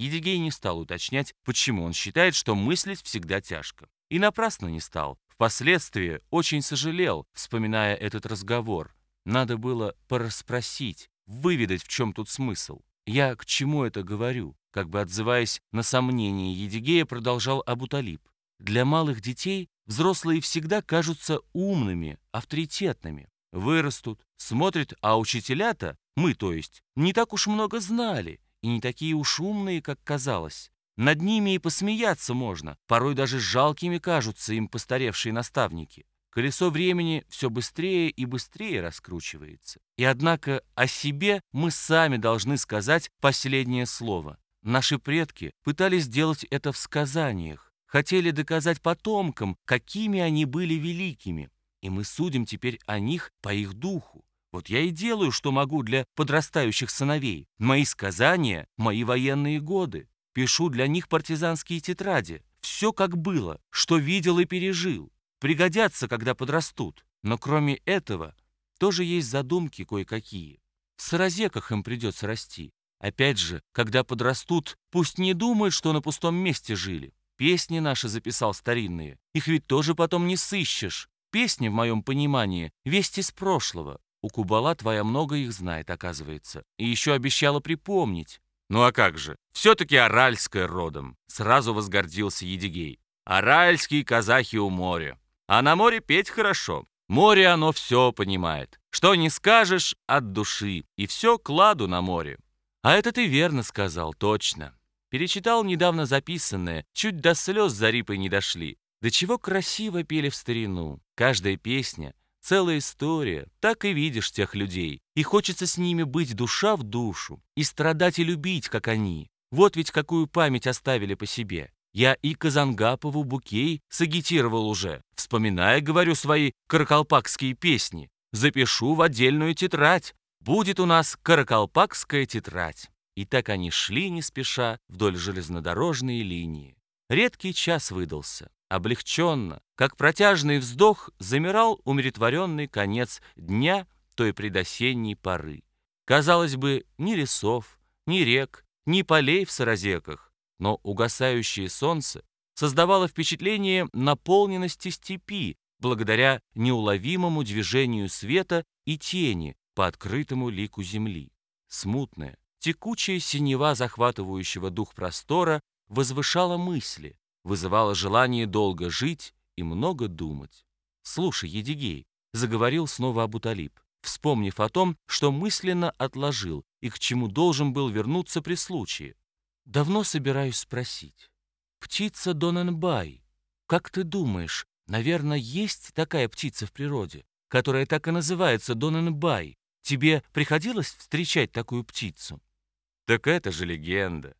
Едигей не стал уточнять, почему он считает, что мыслить всегда тяжко. И напрасно не стал. Впоследствии очень сожалел, вспоминая этот разговор. Надо было порасспросить, выведать, в чем тут смысл. Я к чему это говорю? Как бы отзываясь на сомнения Едигея, продолжал Абуталиб. Для малых детей взрослые всегда кажутся умными, авторитетными. Вырастут, смотрят, а учителя-то, мы то есть, не так уж много знали и не такие уж умные, как казалось. Над ними и посмеяться можно, порой даже жалкими кажутся им постаревшие наставники. Колесо времени все быстрее и быстрее раскручивается. И однако о себе мы сами должны сказать последнее слово. Наши предки пытались сделать это в сказаниях, хотели доказать потомкам, какими они были великими. И мы судим теперь о них по их духу. Вот я и делаю, что могу для подрастающих сыновей. Мои сказания, мои военные годы. Пишу для них партизанские тетради. Все как было, что видел и пережил пригодятся, когда подрастут. Но кроме этого, тоже есть задумки кое-какие. В сыразеках им придется расти. Опять же, когда подрастут, пусть не думают, что на пустом месте жили. Песни наши записал старинные. Их ведь тоже потом не сыщешь. Песни, в моем понимании, весть из прошлого. У Кубала твоя много их знает, оказывается. И еще обещала припомнить. Ну а как же, все-таки аральская родом. Сразу возгордился Едигей. Аральские казахи у моря. А на море петь хорошо. Море оно все понимает. Что не скажешь от души, и все кладу на море. А это ты верно сказал, точно. Перечитал недавно записанное, чуть до слез за рипой не дошли. Да чего красиво пели в старину. Каждая песня, целая история. Так и видишь тех людей. И хочется с ними быть душа в душу. И страдать и любить, как они. Вот ведь какую память оставили по себе. Я и Казангапову букей сагитировал уже, вспоминая, говорю, свои каракалпакские песни. Запишу в отдельную тетрадь. Будет у нас каракалпакская тетрадь. И так они шли не спеша вдоль железнодорожной линии. Редкий час выдался. Облегченно, как протяжный вздох, замирал умиротворенный конец дня той предосенней поры. Казалось бы, ни лесов, ни рек, ни полей в саразеках, но угасающее солнце создавало впечатление наполненности степи благодаря неуловимому движению света и тени по открытому лику земли. Смутная, текучая синева захватывающего дух простора возвышала мысли, вызывала желание долго жить и много думать. «Слушай, Едигей», — заговорил снова Абуталиб, вспомнив о том, что мысленно отложил и к чему должен был вернуться при случае. Давно собираюсь спросить. Птица Доненбай, как ты думаешь, наверное, есть такая птица в природе, которая так и называется Доненбай? Тебе приходилось встречать такую птицу? Так это же легенда.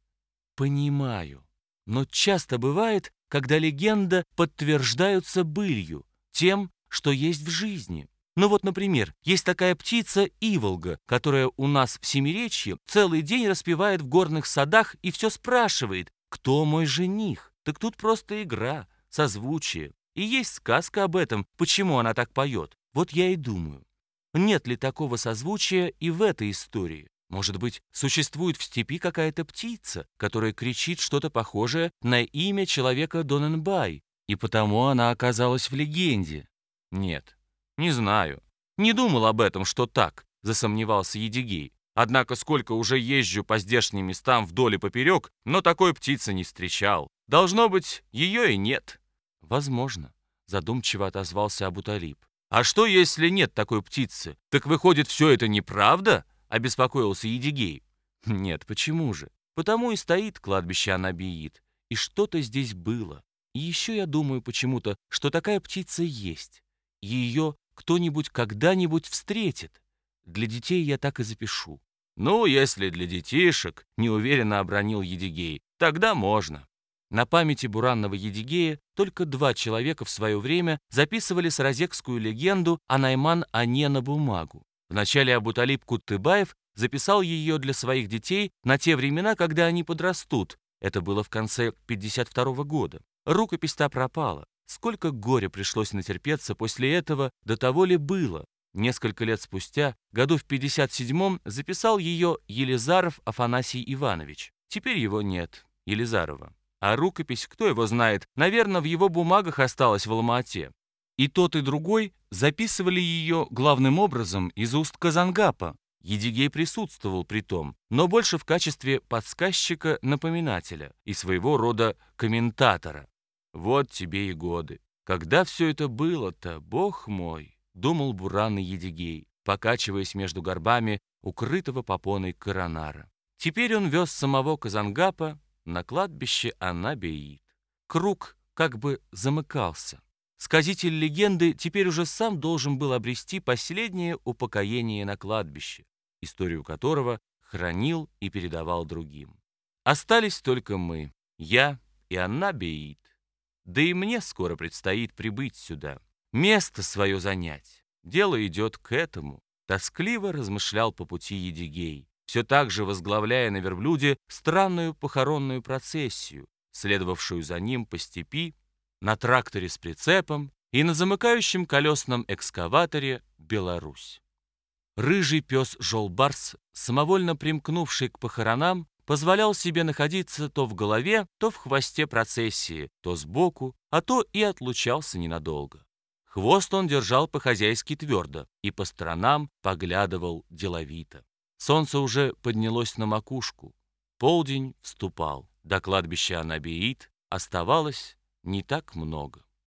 Понимаю. Но часто бывает, когда легенда подтверждаются былью, тем, что есть в жизни. Ну вот, например, есть такая птица Иволга, которая у нас в Семиречье целый день распевает в горных садах и все спрашивает, кто мой жених? Так тут просто игра, созвучие. И есть сказка об этом, почему она так поет. Вот я и думаю, нет ли такого созвучия и в этой истории? Может быть, существует в степи какая-то птица, которая кричит что-то похожее на имя человека Доненбай, и потому она оказалась в легенде? Нет, «Не знаю. Не думал об этом, что так», — засомневался Едигей. «Однако сколько уже езжу по здешним местам вдоль и поперек, но такой птицы не встречал. Должно быть, ее и нет». «Возможно», — задумчиво отозвался Абуталиб. «А что, если нет такой птицы? Так выходит, все это неправда?» — обеспокоился Едигей. «Нет, почему же? Потому и стоит кладбище Анабиит. И что-то здесь было. И еще я думаю почему-то, что такая птица есть. Ее кто-нибудь когда-нибудь встретит. Для детей я так и запишу. Ну, если для детишек, неуверенно обронил Едигей, тогда можно. На памяти буранного Едигея только два человека в свое время записывали саразекскую легенду о Найман-Ане на бумагу. Вначале Абуталиб Куттыбаев записал ее для своих детей на те времена, когда они подрастут. Это было в конце 52 -го года. Рукопись-то пропала. Сколько горя пришлось натерпеться после этого, до того ли было. Несколько лет спустя, году в 57-м, записал ее Елизаров Афанасий Иванович. Теперь его нет, Елизарова. А рукопись, кто его знает, наверное, в его бумагах осталась в Алма-Ате. И тот, и другой записывали ее главным образом из уст Казангапа. Едигей присутствовал при том, но больше в качестве подсказчика-напоминателя и своего рода комментатора. Вот тебе и годы. Когда все это было-то, бог мой, думал буранный Едигей, покачиваясь между горбами укрытого попоной коронара. Теперь он вез самого Казангапа на кладбище Анабеид. Круг как бы замыкался. Сказитель легенды теперь уже сам должен был обрести последнее упокоение на кладбище, историю которого хранил и передавал другим. Остались только мы, я и Аннабеид. Да и мне скоро предстоит прибыть сюда, место свое занять. Дело идет к этому. Тоскливо размышлял по пути Едигей, все так же возглавляя на верблюде странную похоронную процессию, следовавшую за ним по степи, на тракторе с прицепом и на замыкающем колесном экскаваторе «Беларусь». Рыжий пес Жолбарс, самовольно примкнувший к похоронам, позволял себе находиться то в голове, то в хвосте процессии, то сбоку, а то и отлучался ненадолго. Хвост он держал по-хозяйски твердо и по сторонам поглядывал деловито. Солнце уже поднялось на макушку. Полдень вступал. До кладбища Анабиит оставалось не так много.